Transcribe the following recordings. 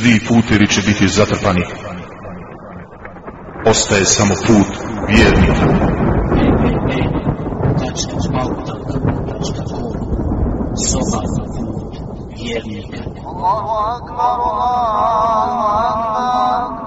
Svi putevi će biti zatrpani. Ostaje samo put vjernika. Soba put vjernika. Allahu akbar, Allahu akbar.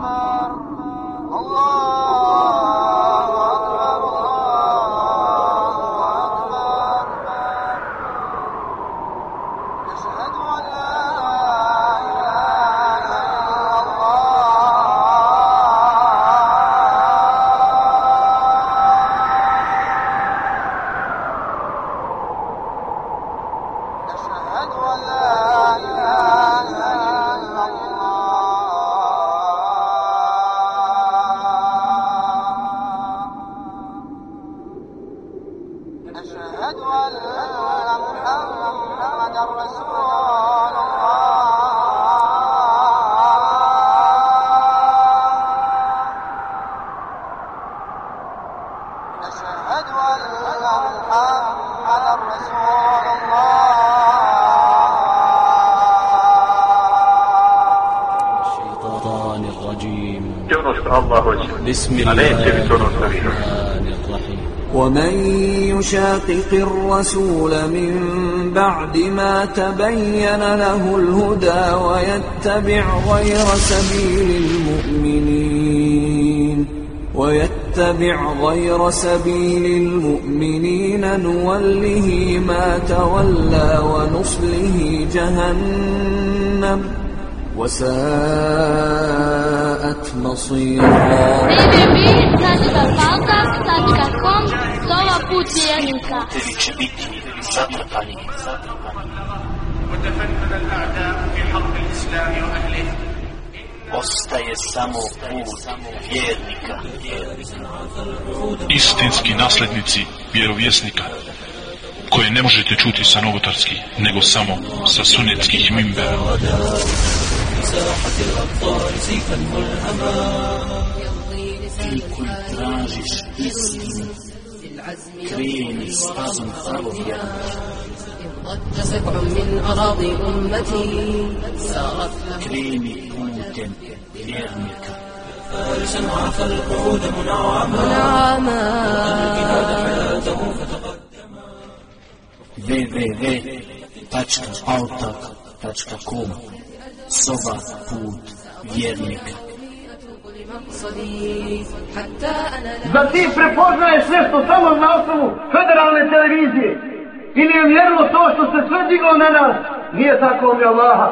بسم الله الرحمن الرحيم. ومن يشاقق الرسول من بعد ما تبين له الهدى ويتبع غير سبيل المؤمنين ويتبع غير سبيل المؤمنين نوله ما تولى ونصله جهنم. وساءت مصيرا www.balkas.com Slova put vjernika وتفنن الأعداء في حق الإسلام وأهله ostaje samo put vjernika. Istinski naslednici vjerovjesnika koje ne možete čuti sa novotarskih, nego samo sa sunetskih mimbera. ساحة الأبطال سيفا ملهما في كل تراجش اسم كريم أستاذ ثرويا ضج سبع من أراضي أمتي. سارت كريمي كنت لنعمك فارسا عاف القعود منعما. منعما. حياته فتقدما. www.autak.com Soba put vjernika. Da ti prepoznaješ nešto samo na osnovu federalne televizije. Ili je vjerilo to što se sve diglo na nas. Nije tako mi Allaha.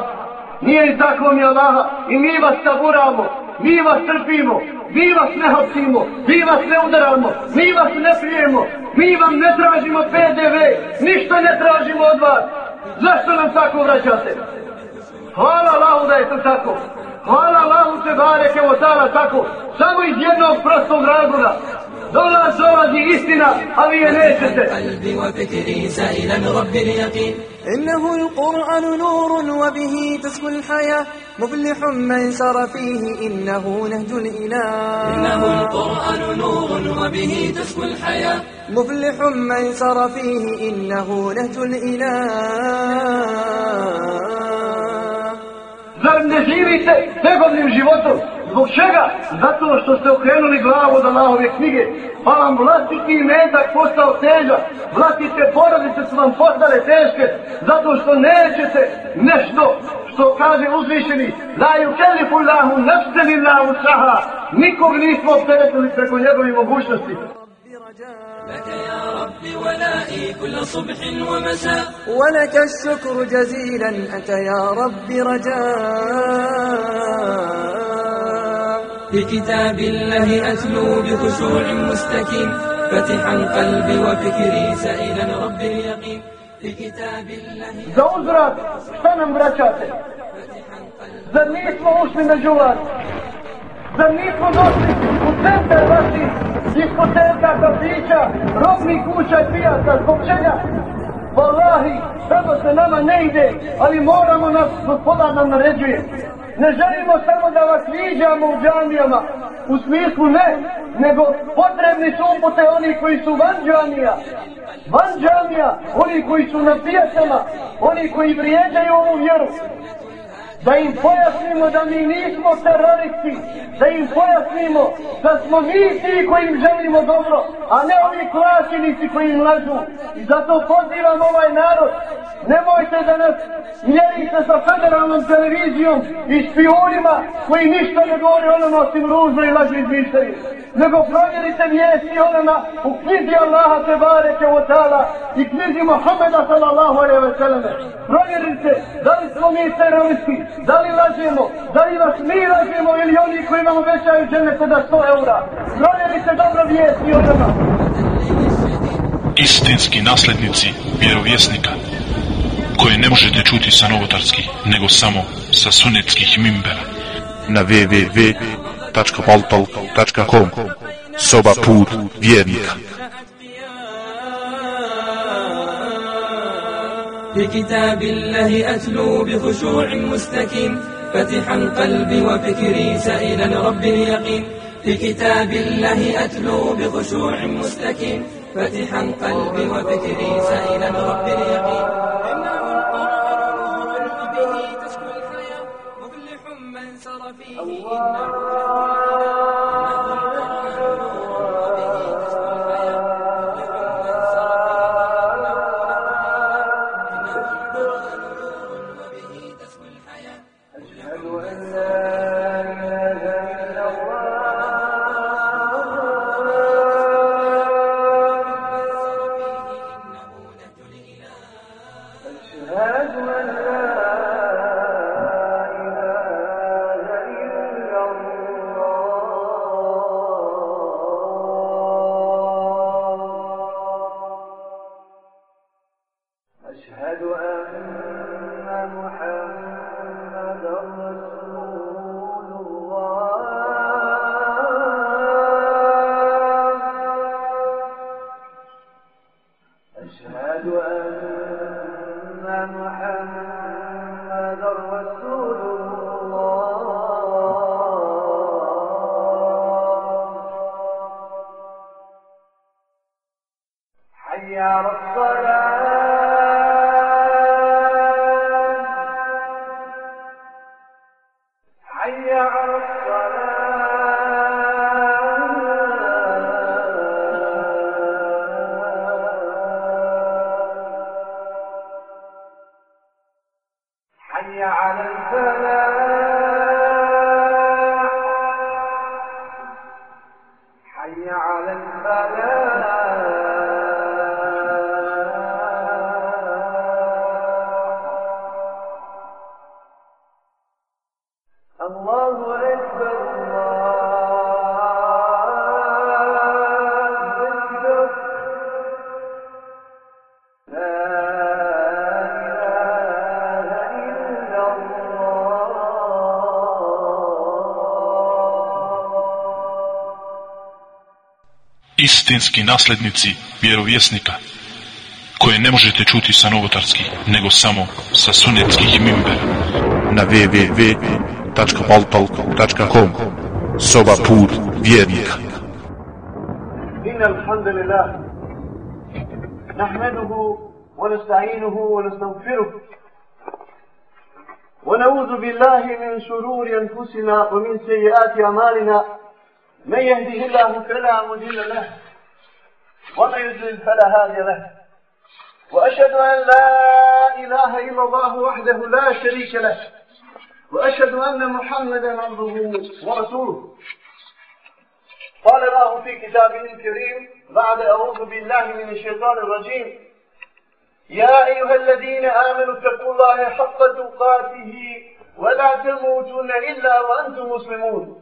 Nije i tako mi Allaha. I mi vas taburamo mi vas trpimo. Mi vas ne hapsimo. Mi vas ne udaramo. Mi vas ne prijemo mi vam ne tražimo PDV ništa ne tražimo od vas. Zašto nam tako vraćate? Hvala Allahu da je to tako. Hvala Allahu te bareke o tako. Samo iz jednog prostog razloga. Istina, a vi je nećete. قلبي وفكري سائلا رب اليقين إنه القرآن نور وبه تسكو الحياة مفلح من سر فيه إنه نهج الإله. إنه القرآن نور وبه تسكو الحياة. مفلح من سر فيه إنه نهج الإله. Zar ne živite tegovnim životom? Zbog čega? Zato što ste okrenuli glavu od Allahove knjige, pa vam vlastiti metak postao teža, vlastite porodice su vam postale teške, zato što nećete nešto što kaže uzvišeni, la yukellifu Allahu nafsan illa usaha, nikog nismo opteretili preko njegovih mogućnosti. الرجاء لك يا ربي ولائي كل صبح ومساء. ولك الشكر جزيلا أنت يا ربي رجاء. بكتاب الله أتلو بخشوع مستكين فتحا قلبي وفكري سائلا ربي اليقين. بكتاب الله vraćate. Zar nismo ušli زنيت معوش من nismo došli u centar vaših došli u diskoteka, kafića, robnih kuća i pijaca? Zbog čega? Wallahi, samo se nama ne ide, ali moramo nas, gospodar nam naređuje. Ne želimo samo da vas viđamo u džamijama, u smislu ne, nego potrebni su upute oni koji su van džamija. Van džamija, oni koji su na pijacama, oni koji vrijeđaju ovu vjeru da im pojasnimo da mi nismo teroristi, da im pojasnimo da smo mi ti koji im želimo dobro, a ne ovi klašinici koji im lažu. I zato pozivam ovaj narod, nemojte da nas mjerite sa federalnom televizijom i špionima koji ništa ne govore onoma osim ružno i laži izmišljaju. Nego provjerite vijesti onama u knjizi Allaha te bareke u tala i knjizi Muhammeda sallallahu alaihi ve selleme. Provjerite da li smo mi teroristi, da li lažemo, da li vas mi lažemo ili oni koji vam obećaju dženete da 100 eura. Provjerite dobro vijesti onoma. Istinski naslednici vjerovjesnika koje ne možete čuti sa novotarskih, nego samo sa sunetskih mimbera. Na www.paltal.com Soba put vjernika. بكتاب الله أتلو بخشوع مستكين فتحا قلبي وفكري سائلا رب اليقين. في كتاب الله أتلو بخشوع مستكين فتحا قلبي وفكري سائلا رب اليقين. إنه القرآن نور وبه تسكو الحياة مفلح من سر فيه إنه istinski naslednici vjerovjesnika koje ne možete čuti sa novotarskih, nego samo sa sunetskih mimbera. Na www.paltal.com Soba put vjernika. إن الحمد لله نحمده ونستعينه ونستغفره ونعوذ بالله من شرور أنفسنا ومن سيئات أعمالنا من يهده الله فلا مضل له ومن يضلل فلا هادي له. وأشهد أن لا إله إلا الله وحده لا شريك له. وأشهد أن محمدا عبده ورسوله. قال الله في كتابه الكريم بعد أعوذ بالله من الشيطان الرجيم. يا أيها الذين آمنوا اتقوا الله حق تقاته ولا تموتن إلا وأنتم مسلمون.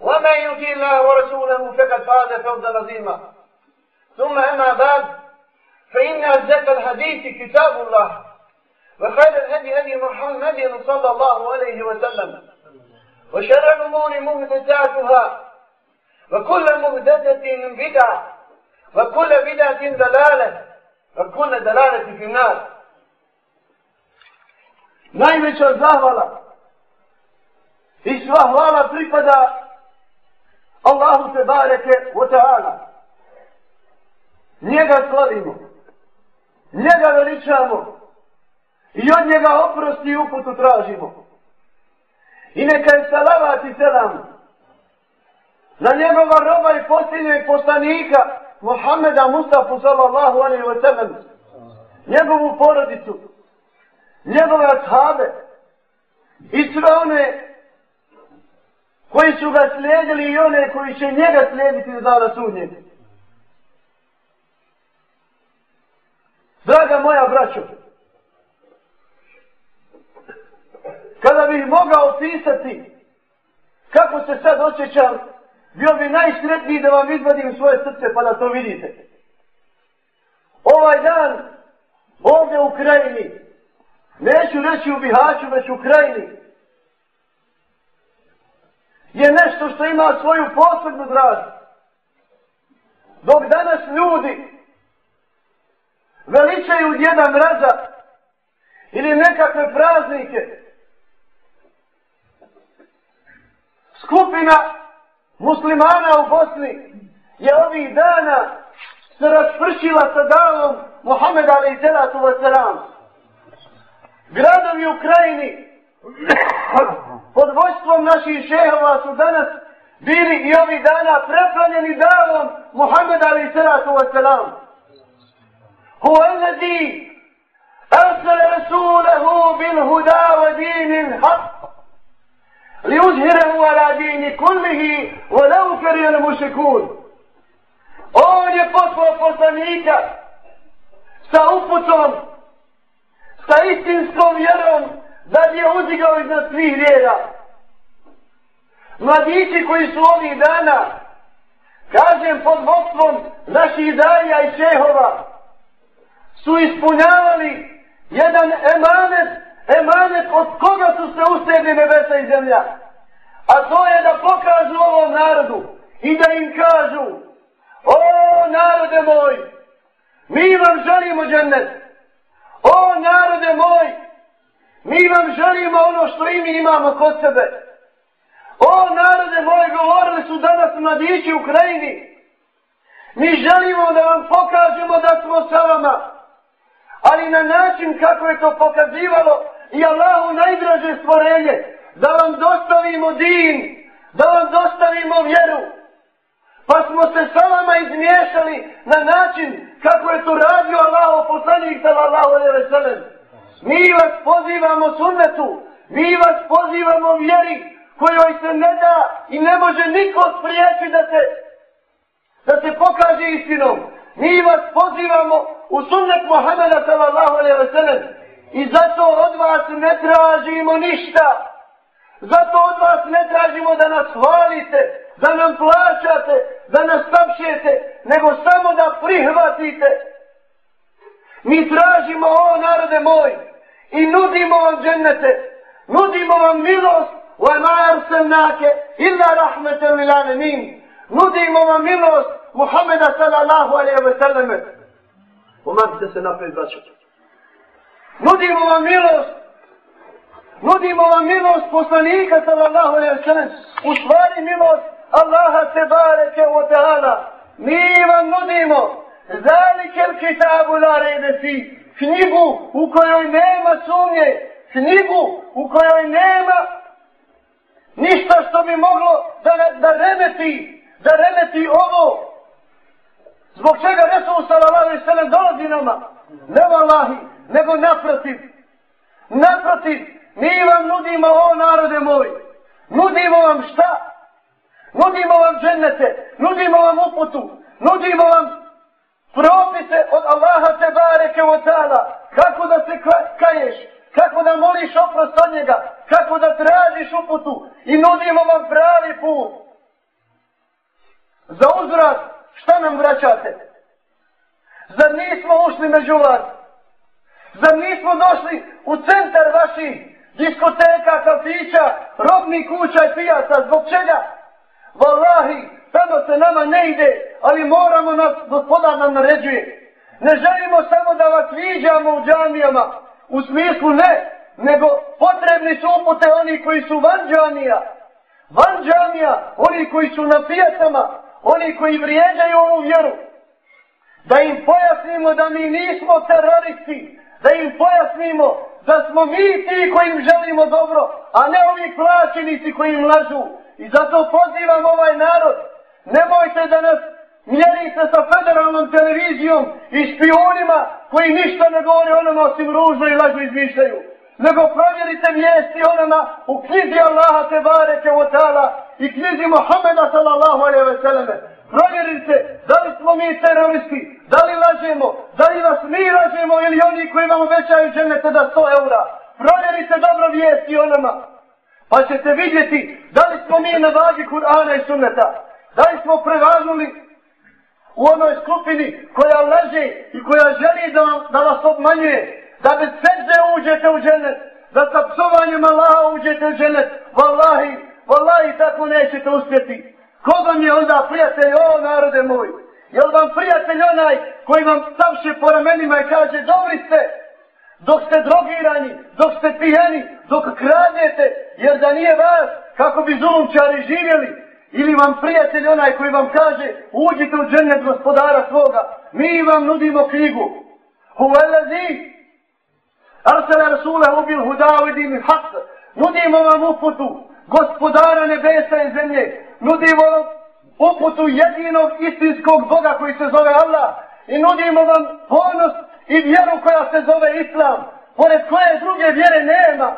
ومن يطيع الله ورسوله فقد فاز فوزا عظيما. ثم اما بعد فان اصدق الحديث كتاب الله وخير الهدي هدي محمد صلى الله عليه وسلم. وشر الأمور مهدساتها وكل مهدسة بدعة وكل بدعة دلالة وكل دلالة في النار. Najveća zahvala i sva hvala pripada Allahu te bareke wa ta'ala. Njega slavimo, njega veličamo, I od njega oprosti i uputu tražimo. I neka je salavat i selam na njegova roba i posljednjeg poslanika Muhammeda Mustafa sallallahu alaihi wa sallam njegovu porodicu njegove ashabe i sve one koji su ga slijedili i one koji će njega slijediti za dana sudnjeg. Draga moja braćo, Kada bih mogao opisati kako se sad osjećam, bio bi najsretniji da vam izvadim svoje srce pa da to vidite. Ovaj dan ovdje u krajini, neću reći u Bihaću, već u krajini, je nešto što ima svoju posebnu dražu. Dok danas ljudi veličaju jedan mraza ili nekakve praznike, skupina muslimana u Bosni je ovih dana se raspršila sa davom Muhammed alaih salatu wasalam. Gradovi u krajini pod vojstvom naših šehova su danas bili i ovih dana preplanjeni davom Muhammed Ali Salatu Vesalam. Hu alladhi arsala rasulahu bil huda wa dinil haq li uzhirahu ala dini kullihi wa lau karijal mušikun. On je poslao poslanika sa uputom, sa istinskom vjerom, da bi je uzigao iznad svih vjera. Mladići koji su ovih dana, kažem pod vodstvom naših daja i čehova, su ispunjavali jedan emanet emanet od koga su se ustegli nebesa i zemlja. A to je da pokažu ovom narodu i da im kažu O narode moj, mi vam želimo džennet. O narode moj, mi vam želimo ono što i mi imamo kod sebe. O narode moj, govorili su danas mladići u krajini. Mi želimo da vam pokažemo da smo sa vama. Ali na način kako je to pokazivalo i Allahu najdraže stvorenje, da vam dostavimo din, da vam dostavimo vjeru. Pa smo se sa vama izmiješali na način kako je to radio Allah poslanik sallallahu alaihi ve sellem. Mi vas pozivamo sunnetu, mi vas pozivamo vjeri kojoj se ne da i ne može niko spriječi da se da se pokaže istinom. Mi vas pozivamo u sunnet Muhammeda sallallahu alaihi ve sallam I zato od vas ne tražimo ništa. Zato od vas ne tražimo da nas hvalite, da nam plaćate, da nas tapšete, nego samo da prihvatite. Mi tražimo o narode moj i nudimo vam džennete, nudimo vam milost wa ma arsalnake illa rahmatan lil alamin. Nudimo vam milost Muhameda sallallahu alejhi ve sallam. Pomagite se napred, braćo. Nudimo vam milost. Nudimo vam milost poslanika sallallahu alaihi wa sallam. U stvari milost Allaha te bareke wa ta'ala. Mi vam nudimo zalike il kitabu la rebe fi. Knjigu u kojoj nema sumnje. Knjigu u kojoj nema ništa što bi moglo da, da remeti, da remeti ovo. Zbog čega Resul sallallahu alaihi sallam dolazi nama? Ne vallahi, nego naprotiv. Naprotiv, mi vam nudimo o narode moj. Nudimo vam šta? Nudimo vam džennete, nudimo vam uputu, nudimo vam propise od Allaha te bareke od ta'ala. Kako da se kaješ, kako da moliš oprost od njega, kako da tražiš uputu i nudimo vam pravi put. Za uzvrat, šta nam vraćate? Zar nismo ušli među vas? Zar nismo došli u centar vaših diskoteka, kafića, robnih kuća i pijaca? Zbog čega? Wallahi, se nama ne ide, ali moramo nas, gospodar nam naređuje. Ne želimo samo da vas viđamo u džamijama, u smislu ne, nego potrebni su upute oni koji su van džamija. Van džamija, oni koji su na pijacama, oni koji vrijeđaju ovu vjeru. Da im pojasnimo da mi nismo teroristi, da im pojasnimo da smo mi ti koji im želimo dobro, a ne ovi plaćenici koji im lažu. I zato pozivam ovaj narod, nemojte da nas mjerite sa federalnom televizijom i špionima koji ništa ne govore onama osim ružno i lažno izmišljaju. Nego provjerite vijesti onama u knjizi Allaha te bareke o i knjizi Muhammeda sallallahu alaihi ve selleme. Provjerite da li smo mi teroristi, da li lažemo, da li vas mi lažemo ili oni koji vam obećaju dženete da 100 eura. Provjerite dobro vijesti onama. Pa ćete vidjeti da li smo mi na vagi Kur'ana i sunneta. Da li smo prevagnuli u onoj skupini koja laže i koja želi da, da vas obmanjuje. Da bez sežde uđete u dženet. Da sa psovanjem Allaha uđete u dženet. Wallahi, wallahi tako nećete uspjeti. Ko vam je onda prijatelj, o narode moj? Je li vam prijatelj onaj koji vam stavše po ramenima i kaže dobri ste? dok ste drogirani, dok ste pijani, dok kradnete, jer da nije vas, kako bi zulumčari živjeli, ili vam prijatelj onaj koji vam kaže, uđite u džennet gospodara svoga, mi vam nudimo knjigu. Huvelazi, arsala rasulahu bil hudavidi mi haq, nudimo vam uputu, gospodara nebesa i zemlje, nudimo vam uputu jedinog istinskog Boga koji se zove Allah, i nudimo vam ponos i vjeru koja se zove Islam, pored koje druge vjere nema.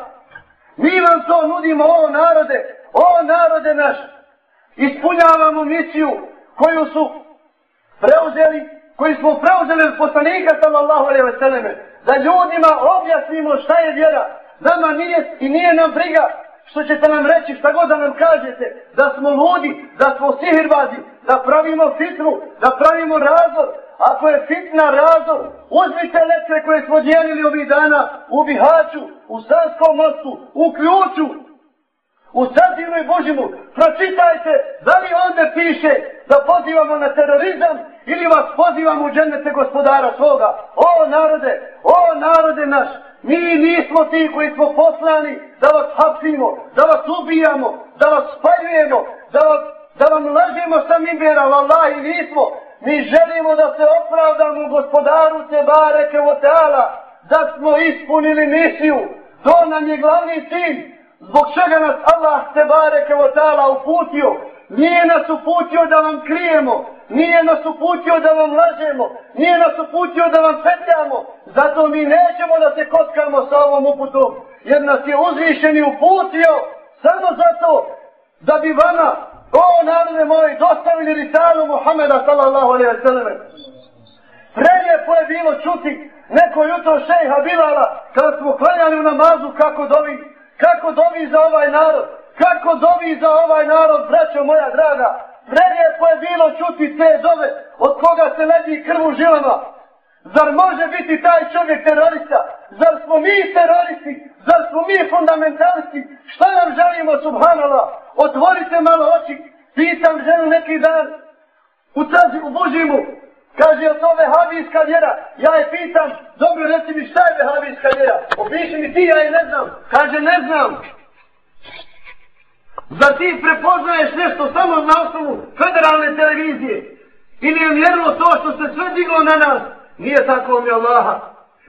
Mi vam to nudimo, o narode, o narode naš. Ispunjavamo misiju koju su preuzeli, koji smo preuzeli od poslanika sallallahu alaihi ve selleme, da ljudima objasnimo šta je vjera. Nama nije i nije nam briga što ćete nam reći šta god da nam kažete, da smo ludi, da smo sihirbazi, da pravimo fitru, da pravimo razor. Ako je fitna razor, uzmite letve koje smo dijelili ovih dana u Bihaću, u Sanskom mostu, u Ključu, u Sazinu i Božimu. Pročitajte da li onda piše da pozivamo na terorizam ili vas pozivamo u džennete gospodara svoga. O narode, o narode naš, mi nismo ti koji smo poslani da vas hapsimo, da vas ubijamo, da vas spaljujemo, da, vas, da vam lažemo sa mimbera, Allah i nismo. Mi želimo da se opravdamo gospodaru te bareke o teala, da smo ispunili misiju. To nam je glavni cilj. Zbog čega nas Allah te bareke o teala uputio. Nije nas uputio da vam krijemo. Nije nas uputio da vam lažemo. Nije nas uputio da vam petljamo. Zato mi nećemo da se kotkamo sa ovom uputom. Jer nas je uzvišeni uputio samo zato da bi vama O narode moji, dostavili risalu Muhammeda sallallahu alaihi wa sallam. Prelijepo je bilo čuti neko jutro šejha Bilala kada smo klanjali u namazu kako dovi, kako dovi za ovaj narod, kako dovi za ovaj narod, braćo moja draga. Prelijepo je bilo čuti te dove od koga se ledi krv u žilama. Zar može biti taj čovjek terorista? Zar smo mi teroristi? Zar smo mi fundamentalisti? Šta nam želimo, subhanallah? Otvorite malo oči. Pitam ženu neki dan u trazi u Božimu. Kaže, je to vehavijska vjera? Ja je pitam, dobro, reci mi šta je vehavijska vjera? Opiši mi ti, ja je ne znam. Kaže, ne znam. Zar ti prepoznaješ nešto samo na osnovu federalne televizije? Ili je vjerilo to što se sve diglo na nas? Nije tako mi Allaha.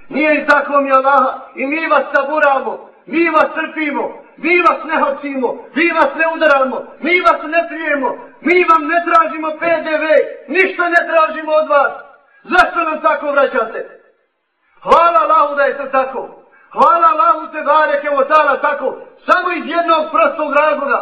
Nije i tako mi Allaha. I mi vas saburamo. Mi vas trpimo. Mi vas ne hoćimo, Mi vas ne udaramo. Mi vas ne prijemo. Mi vam ne tražimo PDV. Ništa ne tražimo od vas. Zašto nam tako vraćate? Hvala Allahu da je to tako. Hvala Allahu te bareke o tala tako. Samo iz jednog prostog razloga.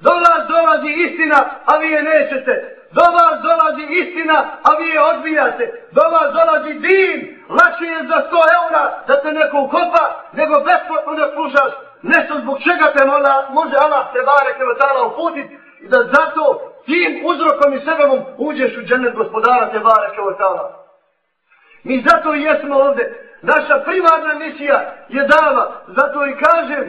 Do vas dolazi istina, a vi je nećete. Do vas dolazi istina, a vi je odbijate. Do vas dolazi din. Lakše je za 100 eura da te neko ukopa, nego besplatno da slušaš nešto zbog čega te mola, može Allah te bare kevetala uputit i da zato tim uzrokom i sebebom uđeš u džennet gospodara te bare kevetala. Mi zato i jesmo ovde Naša primarna misija je dava. Zato i kažem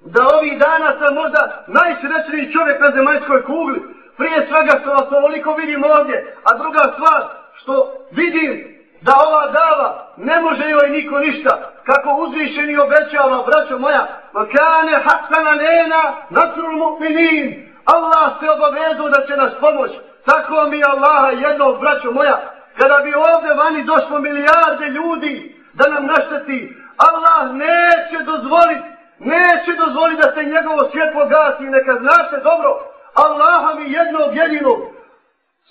da ovih dana sam možda najsrećniji čovjek na zemaljskoj kugli. Prije svega što vas ovoliko vidim ovdje. A druga stvar što vidim da ova dava ne može joj niko ništa. Kako uzvišeni obećava, braćo moja, kane hasana nena natrul mu'minin. Allah se obavezu da će nas pomoć. Tako mi Allaha jednog, braćo moja, kada bi ovdje vani došlo milijarde ljudi da nam našteti, Allah neće dozvoliti, neće dozvoliti da se njegovo svjetlo gasi. Neka znate dobro, Allaha mi jednog jedinog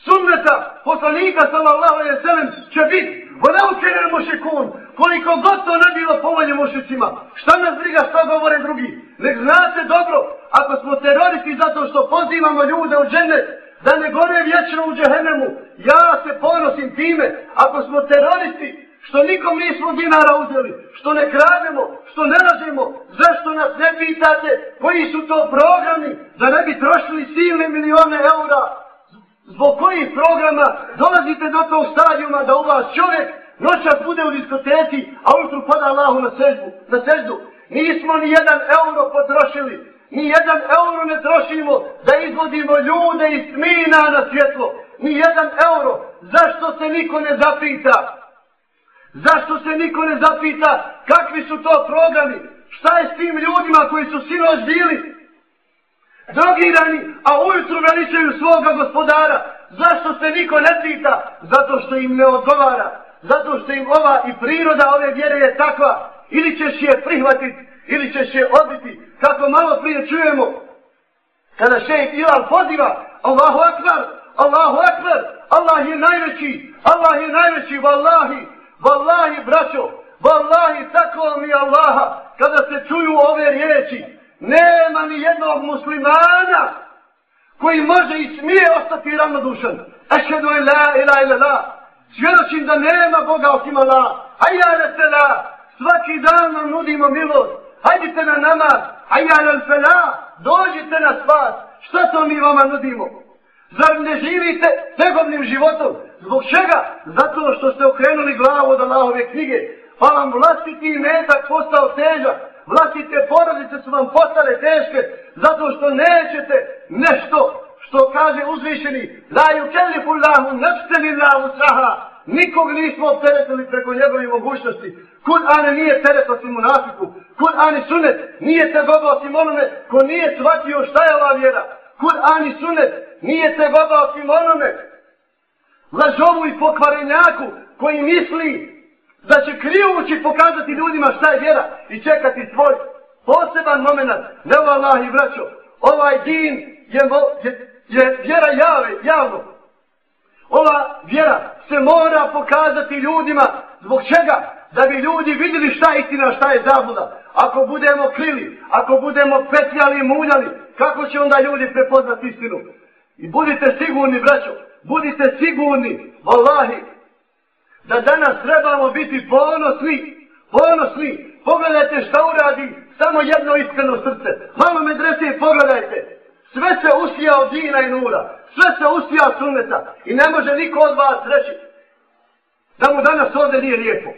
sunneta poslanika sallallahu alaihi sallam će biti Vada učenjen mušikun, koliko god to ne bilo povolje mušicima, šta nas briga što govore drugi, nek znate dobro, ako smo teroristi zato što pozivamo ljude u džennet, da ne gore vječno u džehennemu. Ja se ponosim time, ako smo teroristi, što nikom nismo dinara uzeli, što ne krademo, što ne lažemo, zašto nas ne pitate koji su to programi, da ne bi trošili silne milione eura, zbog kojih programa dolazite do tog stadijuma da u vas čovjek noćas bude u diskoteci, a ujutru pada Allahu na seždu. Na seždu. Nismo ni jedan euro potrošili, Ni jedan euro ne trošimo da izvodimo ljude iz smina na svjetlo. Ni jedan euro. Zašto se niko ne zapita? Zašto se niko ne zapita kakvi su to programi? Šta je s tim ljudima koji su sinoć bili? Drogirani, a ujutru veličaju svoga gospodara. Zašto se niko ne pita? Zato što im ne odgovara. Zato što im ova i priroda ove vjere je takva. Ili ćeš je prihvatiti, ili ćeš je odbiti kako malo prije čujemo, kada šejh Ilal poziva, Allahu Akbar, Allahu Akbar, Allah je najveći, Allah je najveći, vallahi, vallahi, braćo, vallahi, tako mi Allaha, kada se čuju ove riječi, nema ni jednog muslimana koji može i smije ostati ravnodušan. Ešhedu en la ila ila la. Svjedočim da nema Boga osim Allah. Hajjale se la. Svaki dan nam nudimo milost. Hajdite na namaz, hajjal al la. dođite na spas. Šta to mi vama nudimo? Zar ne živite tegovnim životom? Zbog čega? Zato što ste okrenuli glavu od Allahove knjige. Pa vam vlastiti metak postao težak. Vlastite porodice su vam postale teške. Zato što nećete nešto što kaže uzvišeni. La yukellifu Allahu nafsan illa wusaha. Nikog nismo opteretili preko njegove mogućnosti. Kur'an nije teret osim munafiku. Kur'an i sunet nije te baba osim onome ko nije shvatio šta je ova vjera. Kur'an i sunet nije te baba osim onome lažovu i pokvarenjaku koji misli da će krijući pokazati ljudima šta je vjera i čekati svoj poseban moment. Ne ovo Allah i braćo, ovaj din je, je, je vjera jave, javno. Ova vjera se mora pokazati ljudima zbog čega? da bi ljudi vidjeli šta je istina, šta je zabluda. Ako budemo krili, ako budemo petljali i muljali, kako će onda ljudi prepoznati istinu? I budite sigurni, braćo, budite sigurni, vallahi, da danas trebamo biti ponosni, ponosni. Pogledajte šta uradi samo jedno iskreno srce. Malo medrese pogledajte. Sve se usija od dina i nura. Sve se usija od sunneta. I ne može niko od vas reći da mu danas ovdje nije lijepo.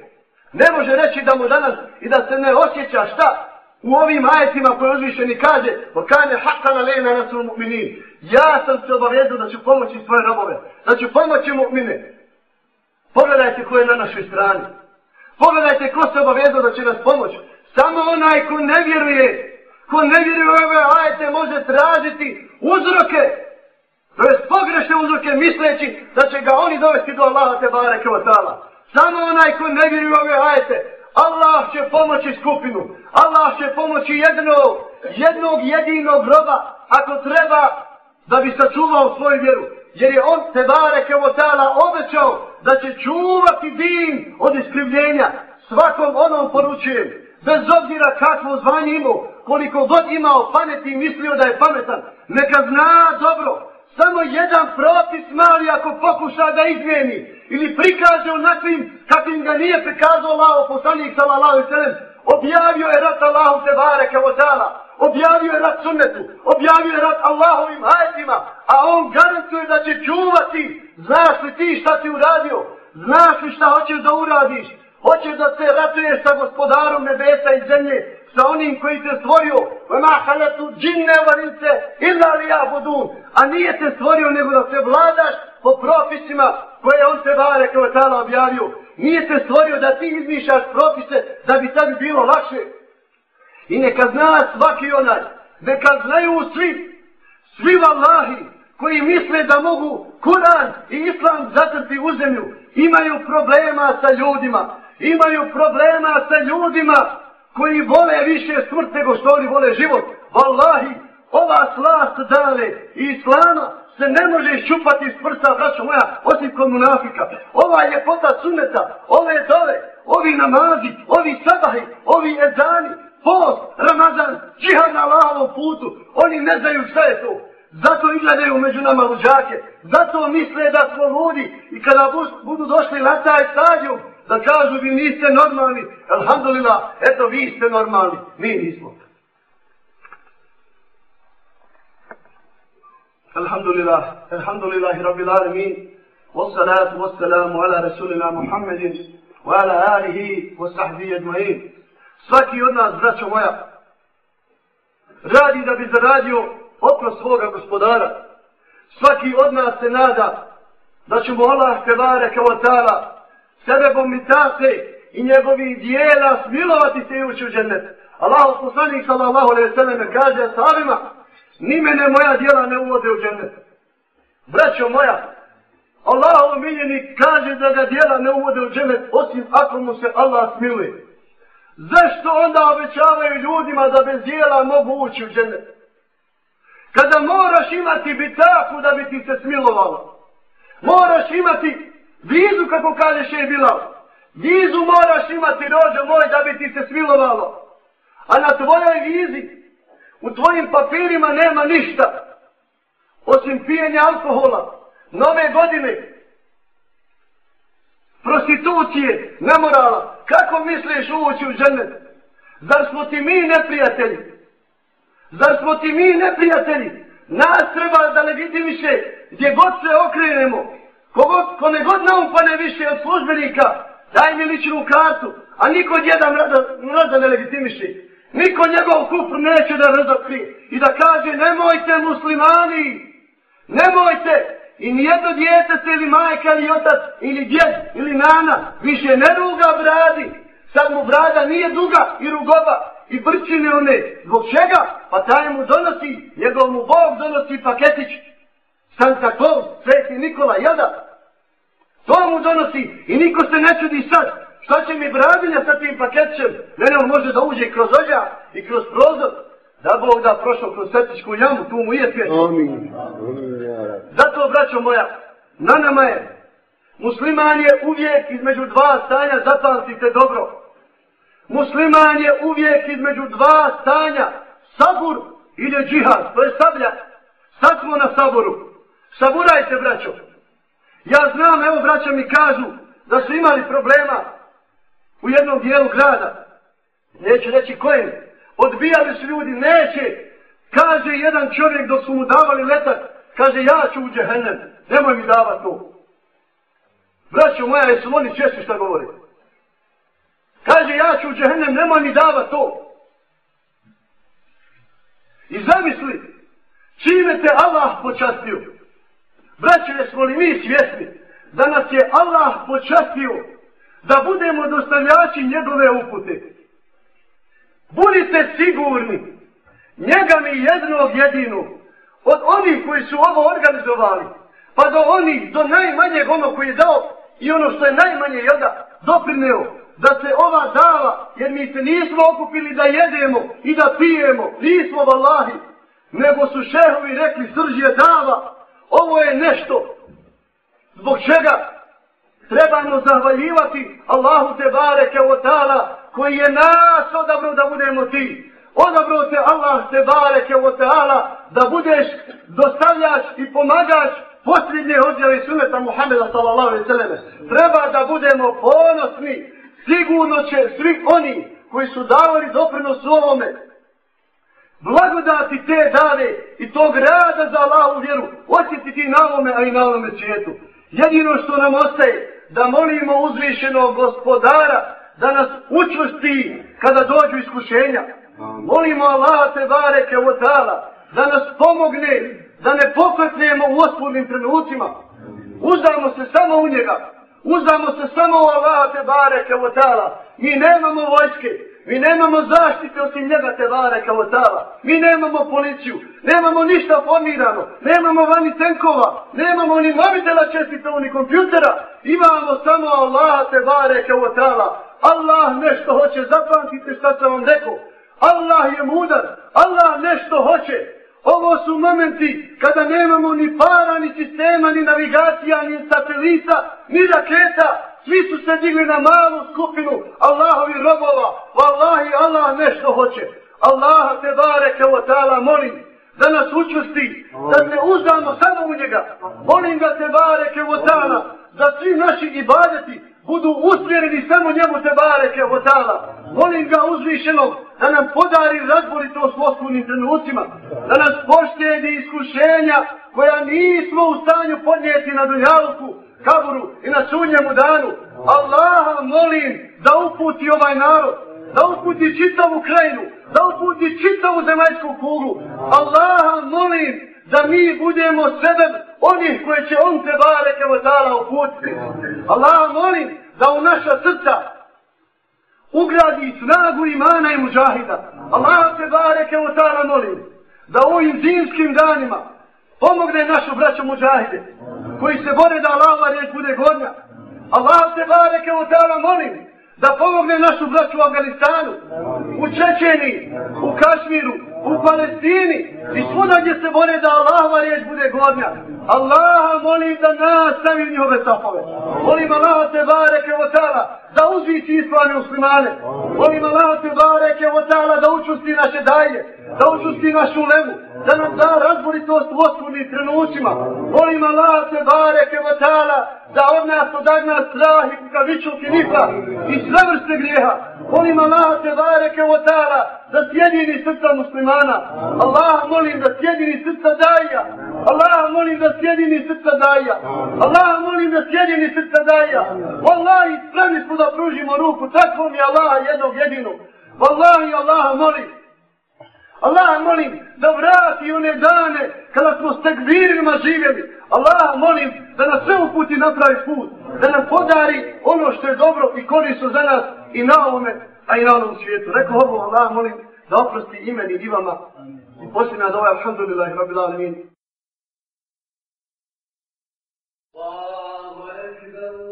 Ne može reći da mu danas i da se ne osjeća šta u ovim ajetima koje uzvišeni kaže o kane haka na lejna mu'minin. Ja sam se obavezao da ću pomoći svoje robove. Da ću pomoći mu'mine. Pogledajte ko je na našoj strani. Pogledajte ko se obavezao da će nas pomoći. Samo onaj ko ne vjeruje, ko ne vjeruje u ove ajete može tražiti uzroke. To je pogrešne uzroke misleći da će ga oni dovesti do Allaha te bareke od tala. Samo onaj ko ne vjeruje ove ajete, Allah će pomoći skupinu. Allah će pomoći jednog, jednog jedinog groba, ako treba, da bi sačuvao svoju vjeru. Jer je on te bareke od tala obećao da će čuvati din od iskrivljenja. Svakom onom poručujem, bez obzira kakvo zvanje imao, koliko god imao pameti i mislio da je pametan, neka zna dobro, samo jedan propis mali ako pokuša da izmijeni ili prikaže onakvim kakvim ga nije prikazao Allah poslanik sallallahu sallam objavio je rat Allahu te bareke o ta'ala objavio je rat sunnetu objavio je rat Allahovim hajetima, a on garantuje da će čuvati. Znaš li ti šta si uradio? Znaš li šta hoćeš da uradiš? Hoćeš da se ratuješ sa gospodarom nebesa i zemlje, sa onim koji te stvorio, vema halatu džinne varince, illa li ja budun, a nije te stvorio nego da se vladaš po propisima koje on te bare kao tala objavio. Nije te stvorio da ti izmišljaš propise da bi tebi bilo lakše. I neka zna svaki onaj, neka znaju svi, svi vallahi, koji misle da mogu Kur'an i Islam zatrti u zemlju, imaju problema sa ljudima, imaju problema sa ljudima koji vole više smrt nego što oni vole život. Wallahi, ova slast dale i Islama se ne može iščupati iz prsa, braćo moja, osim kod munafika. Ova ljepota suneta, ove dove, ovi namazi, ovi sabahi, ovi ezani, post, Ramazan, džihad na Allahovom putu, oni ne znaju šta je to. Zato gledaju među nama luđake, zato misle da smo ludi i kada budu došli na taj stadion, da kažu vi niste normalni, alhamdulillah, eto vi ste normalni, mi nismo. Alhamdulillah, alhamdulillahi rabbil alemin, wassalatu wassalamu ala rasulina Muhammedin, wa ala alihi wa sahbihi edmahin. Svaki od nas, braćo moja, radi da bi zaradio oprost svoga gospodara. Svaki od nas se nada da ćemo Allah kevare kao tala sebebom i tase i njegovi dijela smilovati se i ući u džennet. Allah poslanik sallallahu alaihi sallam kaže sahabima ni mene moja dijela ne uvode u džennet. Braćo moja, Allah omiljeni kaže da ga dijela ne uvode u džennet osim ako mu se Allah smiluje. Zašto onda obećavaju ljudima da bez dijela mogu ući u džennet? Kada moraš imati bitaku da bi ti se smilovalo. Moraš imati vizu, kako kaže še je bila. Vizu moraš imati, rođo moj, da bi ti se smilovalo. A na tvojoj vizi, u tvojim papirima nema ništa. Osim pijenja alkohola, nove godine, prostitucije, nemorala. Kako misliš ući u džennet? Zar smo ti mi neprijatelji? Zar smo ti mi neprijatelji? Nas treba da ne vidi više gdje god se okrenemo. Kogod, ko ne god naupane više od službenika, daj mi ličnu kartu, a niko djeda mrada ne legitimiše. Niko njegov kufr neće da razokri i da kaže nemojte muslimani, nemojte. I nijedno djete se ili majka ili otac ili djed ili nana više ne ruga bradi. Sad mu brada nije duga i rugova, i brčine one. Zbog čega? Pa taj mu donosi, njegov mu Bog donosi paketić. Santa Claus, Sveti Nikola, jada. To mu donosi i niko se ne čudi sad. Šta će mi bradilja sa tim paketićem? Mene on može da uđe kroz ođa i kroz prozor. Da Bog da prošao kroz svetičku jamu, tu mu je svijet. Amin. Zato, braćo moja, na nama je, musliman je uvijek između dva stanja, zapamtite dobro. Musliman je uvijek između dva stanja. Sabur ili džihad. To je sablja. Sad smo na saboru. Saburajte, braćo. Ja znam, evo braća mi kažu da su imali problema u jednom dijelu grada. Neće reći kojem. Odbijali su ljudi. Neće. Kaže jedan čovjek dok su mu davali letak. Kaže ja ću u džehennem. Nemoj mi davati to. Braćo moja, jesu oni česti šta govori? Kaže, ja ću u džehennem, nemoj mi davat to. I zamisli, čime te Allah počastio. Braćo, jesmo li mi svjesni da nas je Allah počastio da budemo dostavljači njegove upute. Budite sigurni, njega mi jednog jedinu, od onih koji su ovo organizovali, pa do onih, do najmanjeg ono koji je dao i ono što je najmanje jada doprineo, da se ova dava, jer mi se nismo okupili da jedemo i da pijemo, nismo vallahi, nego su šehovi rekli srž je dava, ovo je nešto zbog čega trebamo zahvaljivati Allahu te bareke o ta'ala koji je nas odabro da budemo ti. Odabro te Allah te bareke o ta'ala da budeš dostavljač i pomagač posljednje odjave suneta Muhammeda sallallahu alaihi sallam. Treba da budemo ponosni sigurno će svi oni koji su davali doprinos ovome blagodati te dane i tog rada za Allahu vjeru osjetiti na ovome, a i na ovome svijetu. Jedino što nam ostaje da molimo uzvišenog gospodara da nas učvrsti kada dođu iskušenja. Molimo Allah te bareke o ta'ala da nas pomogne da ne pokretnemo u ospudnim trenucima. Uzdamo se samo u njega. Uzdamo se samo u Allah te bareke o ta'ala. Mi nemamo vojske. Mi nemamo zaštite osim njega te bareke o ta'ala. Mi nemamo policiju. Nemamo ništa formirano. Nemamo vani tenkova. Nemamo ni mobitela čestita, ni kompjutera. Imamo samo Allah te bareke o ta'ala. Allah nešto hoće, zapamtite šta sam vam rekao. Allah je mudar, Allah nešto hoće. Ovo su momenti kada nemamo ni para, ni sistema, ni navigacija, ni satelita, ni raketa. Svi su se digli na malu skupinu Allahovi robova. Wallahi, Allah nešto hoće. Allah te bareke o ta'ala molim da nas učusti, da se uzdamo samo u njega. Molim da te bareke o ta'ala, da svi naši ibadeti budu usmjereni samo njemu te bareke o ta'ala. Molim ga uzvišenog da nam podari razboritost u osnovnim trenucima, da nas poštedi iskušenja koja nismo u stanju podnijeti na dunjalku, kaburu i na sunnjemu danu. Allaha molim da uputi ovaj narod, da uputi čitavu krajinu, da uputi čitavu zemaljsku kuglu. Allaha molim da mi budemo sebe onih koje će on te bareke o ta'ala uputiti. Allah molim da u naša srca ugradi snagu imana i muđahida. Allah te bareke o ta'ala molim da u ovim zimskim danima pomogne našu braću muđahide koji se bore da Allahova riječ bude godnja. Allah te bareke o ta'ala molim da pomogne našu braću u Afganistanu, u Čečeni, u Kašmiru, u Palestini i svuda gdje se bore da Allahova riječ bude godnja. Allaha molim da nas stavi njihove safove. Molim Allaha te bareke o tala da uzvići ispravne muslimane. Molim Allah te bareke o tala da učusti naše daje, da učusti našu lemu, da nam da razboritost u osnovnim trenucima. Molim Allah te bareke o da od nas odagna strah i kukavičuk i nifa i sve vrste grijeha. Molim Allah te bareke o da sjedini srca muslimana. Allah molim da sjedini srca daja. Allah molim da sjedini srca daja. Allah molim da sjedini srca daja. Wallahi spremni smo da pružimo ruku. takvom je Allah jednog jedinog. Wallahi Allah molim. Allah molim da vrati one dane kada smo s tekbirima živjeli. Allah molim da nas sve uputi napravi put. Da nam podari ono što je dobro i korisno za nas i na ovome, a i na onom svijetu. Rekao ovo Allah molim da oprosti imeni i divama. I posljedna dova, alhamdulillah, rabila alamin. Allahu ekber,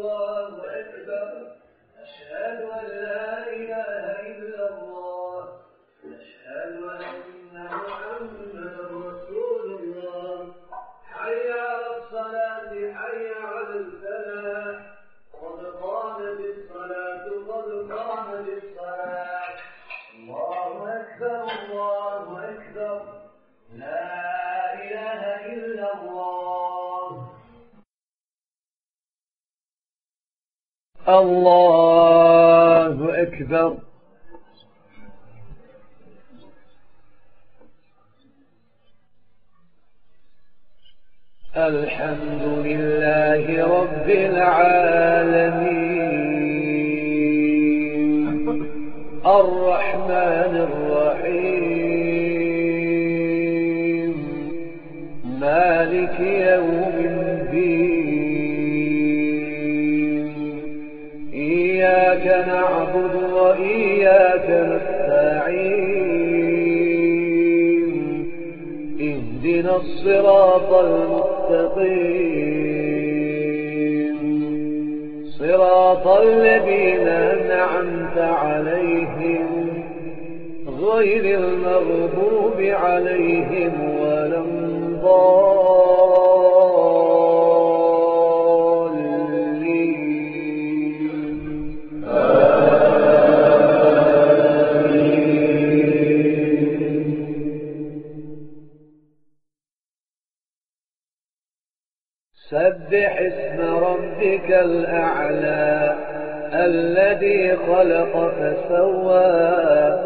الله غير المغضوب عليهم ولا سبح اسم ربك الأعلى الذي خلق فسوى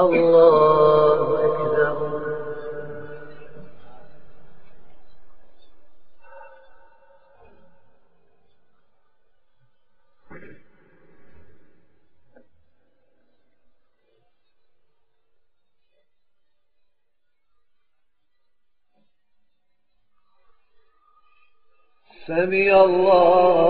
الله أكبر سمع الله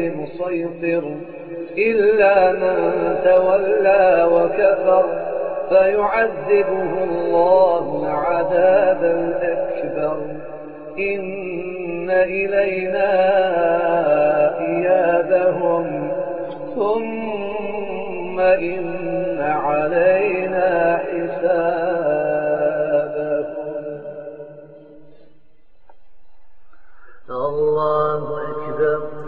بمسيطر إلا من تولى وكفر فيعذبه الله العذاب الأكبر. إن إلينا إيابهم ثم إن علينا حسابهم. الله أكبر.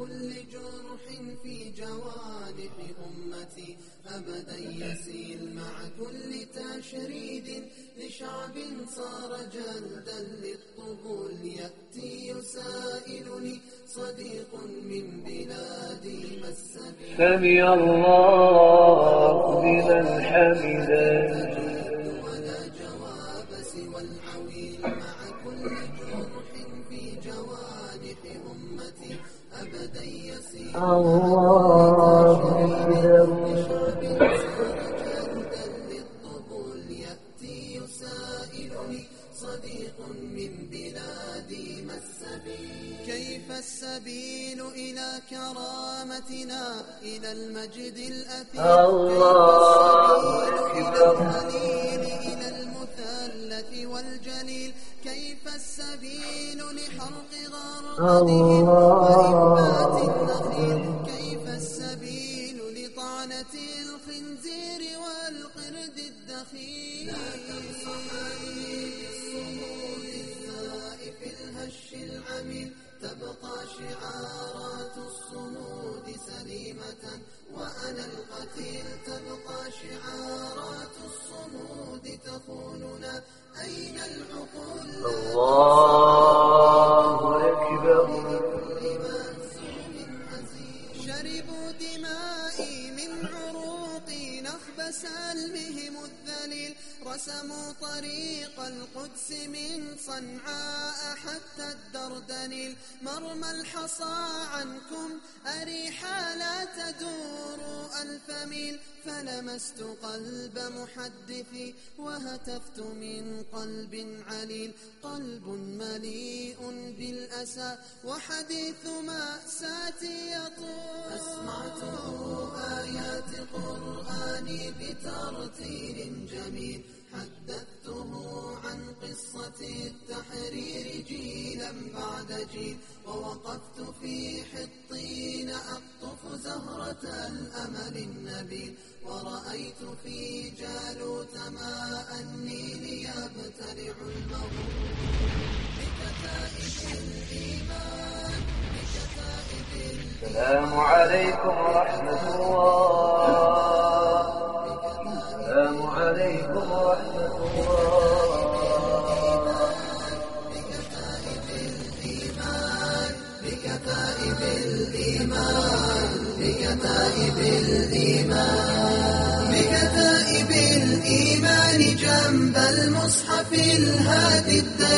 كل جرح في جوانح أمتي. أبدا يسيل مع كل تشريد. لشعب صار جلدا للطبول. يأتي يسائلني. صديق من بلادي سمع الله لمن حمده. الله أكبر. كيف السبيل إلى كرامتنا إلى المجد الأثير الله أكبر المثلث والجليل كيف السبيل لحرق غرضهم وإثبات Oh. سلمهم الذليل رسموا طريق القدس من صنعاء حتى الدردنيل مرمى الحصى عنكم أريحا لا تدور ألف ميل فلمست قلب محدثي وهتفت من قلب عليل قلب مليء بالأسى وحديث مأساتي يطول أسمعته آيات قرآني بترتيل جميل. حدثته عن قصة التحرير جيلا بعد جيل ووقفت في حطين أقطف زهرة الأمل النبيل. ورأيت في جالوت ماء النيل يبتلع بكتائب الإيمان السلام عليكم ورحمة الله. السلام عليكم ورحمة الله. بكتائب الإيمان. بكتائب الإيمان. بكتائب الإيمان جنب المصحف الهادي.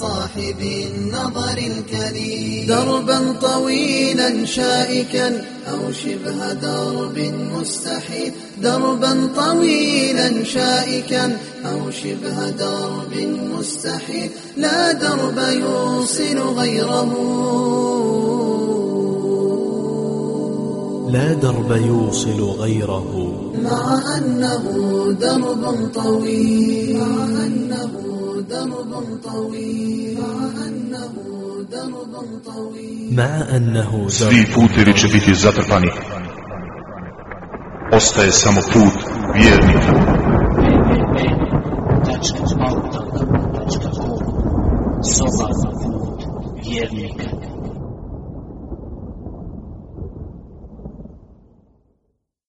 صاحب النظر الكليل دربا طويلا شائكا. أو شبه درب مستحيل. دربا طويلا شائكا. أو شبه درب مستحيل. لا درب يوصل غيره. لا درب يوصل غيره. مع أنه درب طويل. مع أنه Ma annahu Svi putevi će biti zatrpani. Ostaje samo put vjernika. Tačka Soba za put vjernika.